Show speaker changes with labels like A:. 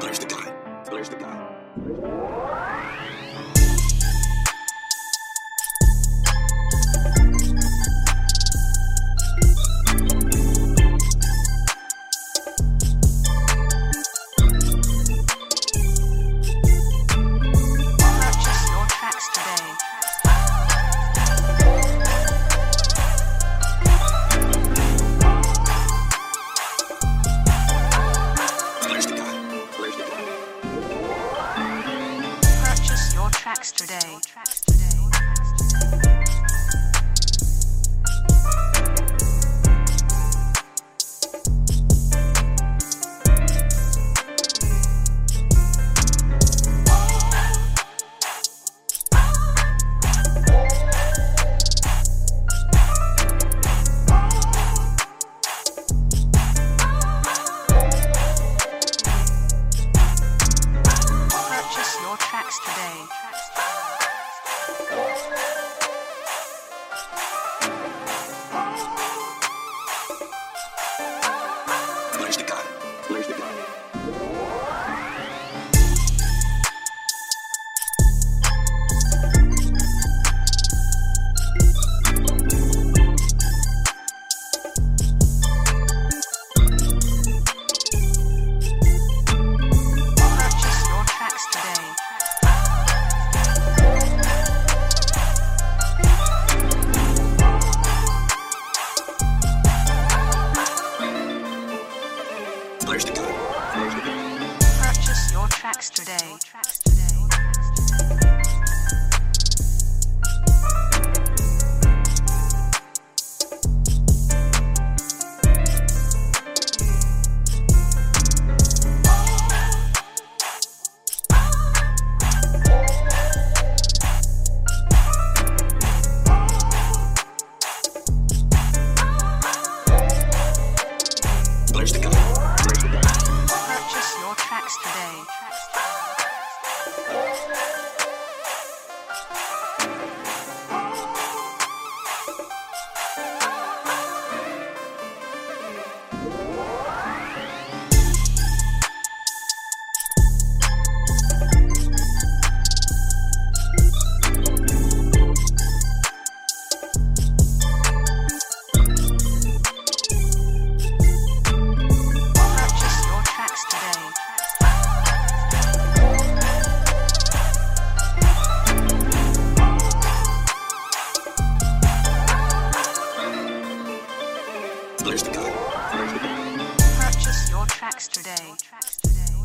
A: There's the guy. There's the guy.
B: tracks today. Purchase your tracks today. Purchase your tracks today.